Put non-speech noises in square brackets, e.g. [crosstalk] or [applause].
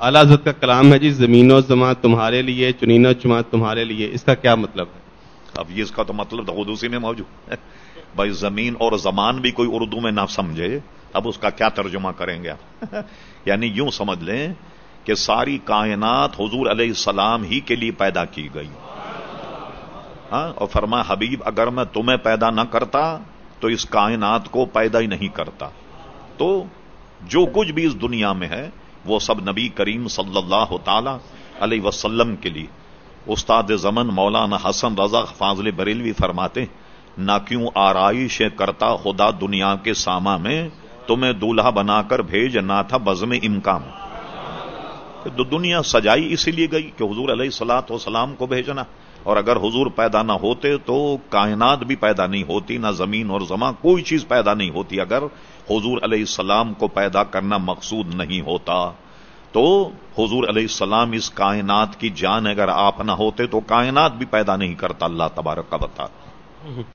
اعلیٰ حضرت کا کلام ہے جی زمین و زماں تمہارے لیے، چنین و چما تمہارے لیے۔ اس کا کیا مطلب ہے؟ اب یہ اس کا تو مطلب خود میں موجود ہے۔ بھائی، زمین اور زمان بھی کوئی اردو میں نہ سمجھے، اب اس کا کیا ترجمہ کریں گے [laughs] یعنی یوں سمجھ لیں کہ ساری کائنات حضور علیہ السلام ہی کے لیے پیدا کی گئی۔ ہاں اور فرما حبیب، اگر میں تمہیں پیدا نہ کرتا تو اس کائنات کو پیدا ہی نہیں کرتا۔ تو جو کچھ بھی اس دنیا میں ہے وہ سب نبی کریم صلی اللہ تعالی علیہ وسلم کے لیے۔ استاد زمن مولانا حسن رضا فاضل بریلوی فرماتے نہ کیوں آرائش کرتا خدا دنیا کے ساما میں، تمہیں دولہا بنا کر بھیج نہ تھا بزم امکان۔ دنیا سجائی اسی لیے گئی کہ حضور علیہ سلاۃ وسلام کو بھیجنا۔ اور اگر حضور پیدا نہ ہوتے تو کائنات بھی پیدا نہیں ہوتی، نہ زمین اور زماں کوئی چیز پیدا نہیں ہوتی۔ اگر حضور علیہ السلام کو پیدا کرنا مقصود نہیں ہوتا، تو حضور علیہ السلام اس کائنات کی جان اگر آپ نہ ہوتے تو کائنات بھی پیدا نہیں کرتا۔ اللہ تبارک کا بتا